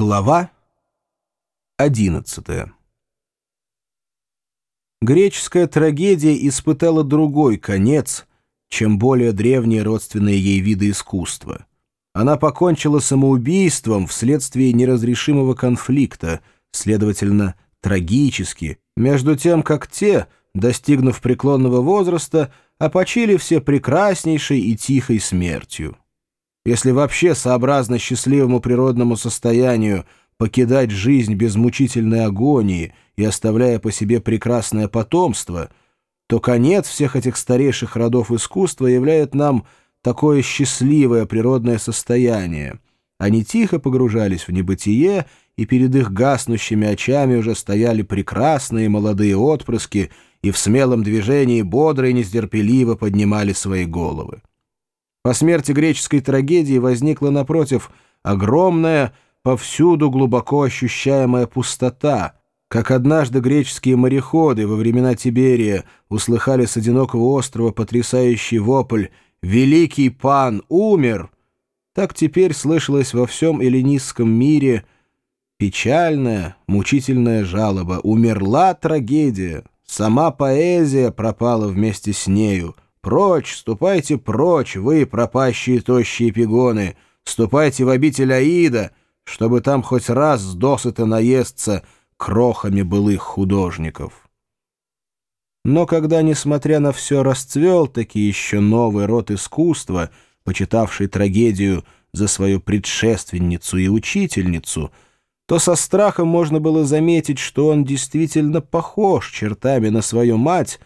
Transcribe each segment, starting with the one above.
Глава 11 Греческая трагедия испытала другой конец, чем более древние родственные ей виды искусства. Она покончила самоубийством вследствие неразрешимого конфликта, следовательно, трагически, между тем, как те, достигнув преклонного возраста, опочили все прекраснейшей и тихой смертью. Если вообще сообразно счастливому природному состоянию покидать жизнь без мучительной агонии и оставляя по себе прекрасное потомство, то конец всех этих старейших родов искусства являет нам такое счастливое природное состояние. Они тихо погружались в небытие, и перед их гаснущими очами уже стояли прекрасные молодые отпрыски и в смелом движении бодро и нестерпеливо поднимали свои головы. По смерти греческой трагедии возникла, напротив, огромная, повсюду глубоко ощущаемая пустота, как однажды греческие мореходы во времена Тиберия услыхали с одинокого острова потрясающий вопль «Великий пан умер!», так теперь слышалось во всем эллинистском мире печальная, мучительная жалоба «Умерла трагедия!», сама поэзия пропала вместе с нею — Прочь, ступайте прочь, вы, пропащие тощие пигоны, ступайте в обитель Аида, чтобы там хоть раз досыта наесться крохами былых художников. Но когда, несмотря на все, расцвел таки еще новый род искусства, почитавший трагедию за свою предшественницу и учительницу, то со страхом можно было заметить, что он действительно похож чертами на свою мать,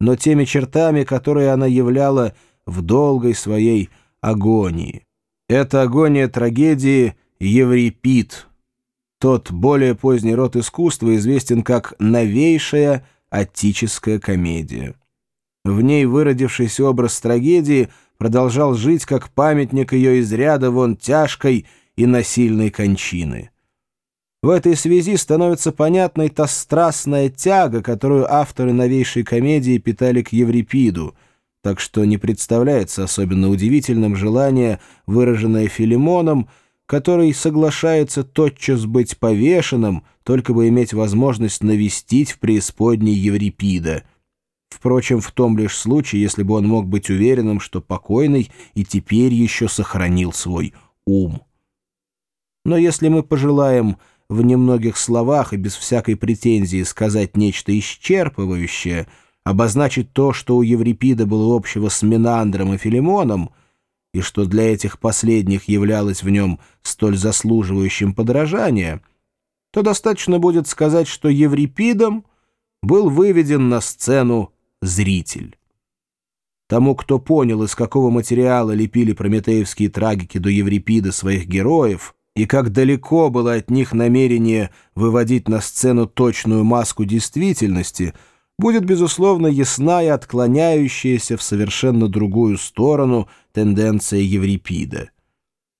но теми чертами, которые она являла в долгой своей агонии. Это агония трагедии Еврипид. Тот более поздний род искусства известен как «новейшая аттическая комедия». В ней выродившийся образ трагедии продолжал жить как памятник ее из ряда вон тяжкой и насильной кончины. В этой связи становится понятной та страстная тяга, которую авторы новейшей комедии питали к Еврипиду, так что не представляется особенно удивительным желание, выраженное Филимоном, который соглашается тотчас быть повешенным, только бы иметь возможность навестить в преисподней Еврипида. Впрочем, в том лишь случае, если бы он мог быть уверенным, что покойный и теперь еще сохранил свой ум. Но если мы пожелаем в немногих словах и без всякой претензии сказать нечто исчерпывающее, обозначить то, что у Еврипида было общего с Минандром и Филимоном, и что для этих последних являлось в нем столь заслуживающим подражания, то достаточно будет сказать, что Еврипидом был выведен на сцену зритель. Тому, кто понял, из какого материала лепили прометеевские трагики до Еврипида своих героев — и как далеко было от них намерение выводить на сцену точную маску действительности, будет, безусловно, ясна и отклоняющаяся в совершенно другую сторону тенденция Еврипида.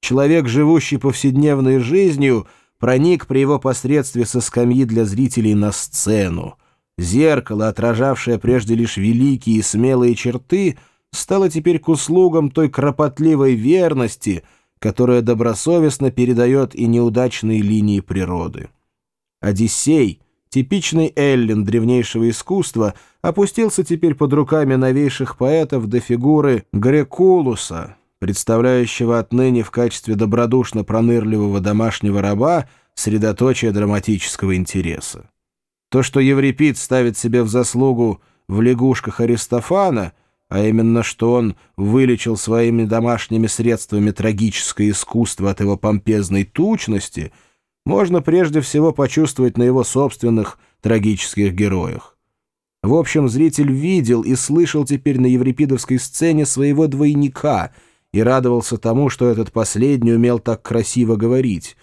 Человек, живущий повседневной жизнью, проник при его посредстве со скамьи для зрителей на сцену. Зеркало, отражавшее прежде лишь великие и смелые черты, стало теперь к услугам той кропотливой верности — которая добросовестно передает и неудачные линии природы. Одиссей, типичный Эллин древнейшего искусства, опустился теперь под руками новейших поэтов до фигуры Грекулуса, представляющего отныне в качестве добродушно пронырливого домашнего раба средоточие драматического интереса. То, что Еврипид ставит себе в заслугу в лягушках Аристофана — а именно, что он вылечил своими домашними средствами трагическое искусство от его помпезной тучности, можно прежде всего почувствовать на его собственных трагических героях. В общем, зритель видел и слышал теперь на еврипидовской сцене своего двойника и радовался тому, что этот последний умел так красиво говорить.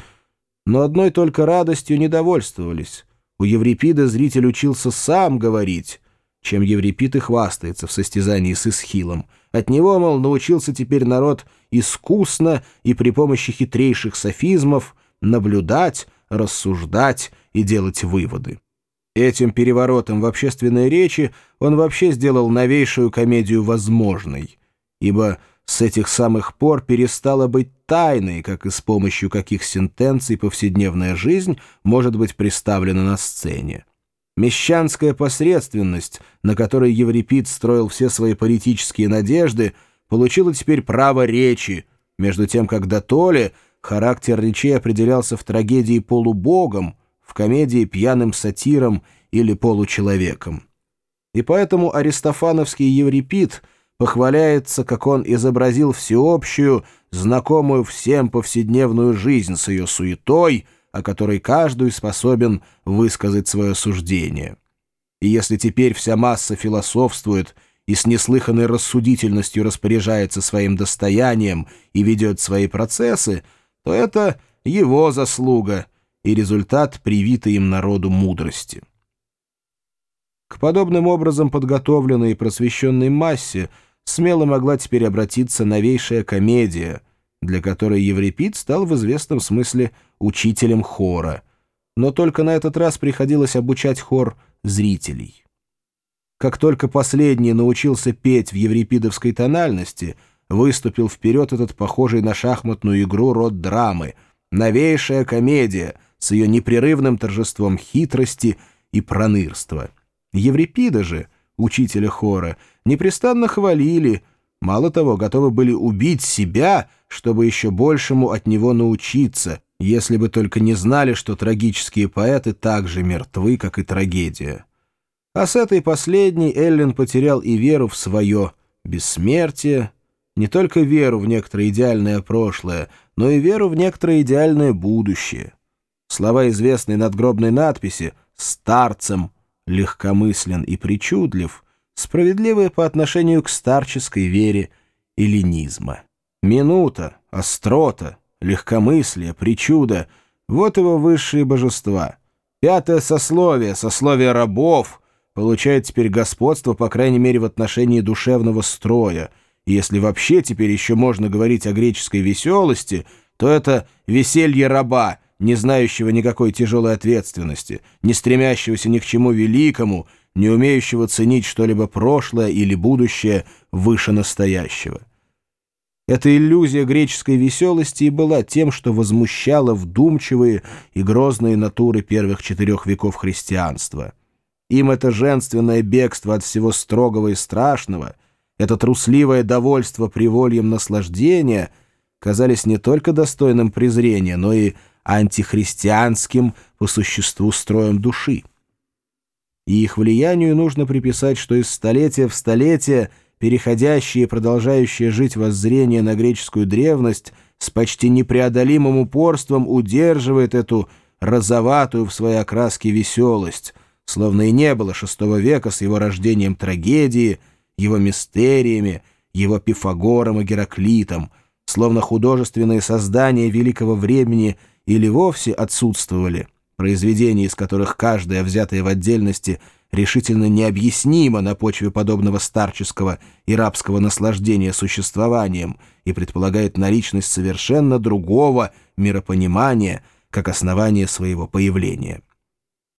Но одной только радостью недовольствовались. У Еврипида зритель учился сам говорить, чем Еврипид и хвастается в состязании с Исхилом. От него, мол, научился теперь народ искусно и при помощи хитрейших софизмов наблюдать, рассуждать и делать выводы. Этим переворотом в общественной речи он вообще сделал новейшую комедию возможной, ибо с этих самых пор перестала быть тайной, как и с помощью каких сентенций повседневная жизнь может быть представлена на сцене. Мещанская посредственность, на которой Еврипид строил все свои политические надежды, получила теперь право речи, между тем как до Толи характер речей определялся в трагедии полубогом, в комедии пьяным сатиром или получеловеком. И поэтому аристофановский Еврипид похваляется, как он изобразил всеобщую, знакомую всем повседневную жизнь с ее суетой, о которой каждый способен высказать свое суждение. И если теперь вся масса философствует и с неслыханной рассудительностью распоряжается своим достоянием и ведет свои процессы, то это его заслуга и результат привитой им народу мудрости. К подобным образом подготовленной и просвещенной массе смело могла теперь обратиться новейшая комедия, для которой Еврипид стал в известном смысле учителем хора, но только на этот раз приходилось обучать хор зрителей. Как только последний научился петь в еврипидовской тональности, выступил вперед этот похожий на шахматную игру род драмы, новейшая комедия с ее непрерывным торжеством хитрости и пронырства. Еврипида же, учителя хора, непрестанно хвалили, мало того, готовы были убить себя, чтобы еще большему от него научиться, если бы только не знали, что трагические поэты так же мертвы, как и трагедия. А с этой последней Эллен потерял и веру в свое бессмертие, не только веру в некоторое идеальное прошлое, но и веру в некоторое идеальное будущее. Слова известной надгробной надписи «старцем», «легкомыслен» и «причудлив» справедливые по отношению к старческой вере эллинизма. Минута, острота, легкомыслие, причуда — вот его высшие божества. Пятое сословие, сословие рабов — получает теперь господство, по крайней мере, в отношении душевного строя. И если вообще теперь еще можно говорить о греческой веселости, то это веселье раба, не знающего никакой тяжелой ответственности, не стремящегося ни к чему великому, не умеющего ценить что-либо прошлое или будущее выше настоящего. Эта иллюзия греческой веселости и была тем, что возмущала вдумчивые и грозные натуры первых четырех веков христианства — им это женственное бегство от всего строгого и страшного, это трусливое довольство привольем наслаждения казались не только достойным презрения, но и антихристианским по существу строем души. И их влиянию нужно приписать, что из столетия в столетие переходящее и продолжающее жить воззрение на греческую древность с почти непреодолимым упорством удерживает эту розоватую в своей окраске веселость — словно и не было шестого века с его рождением трагедии, его мистериями, его Пифагором и Гераклитом, словно художественные создания великого времени или вовсе отсутствовали, произведения из которых каждое, взятое в отдельности, решительно необъяснимо на почве подобного старческого и рабского наслаждения существованием и предполагает наличность совершенно другого миропонимания как основание своего появления.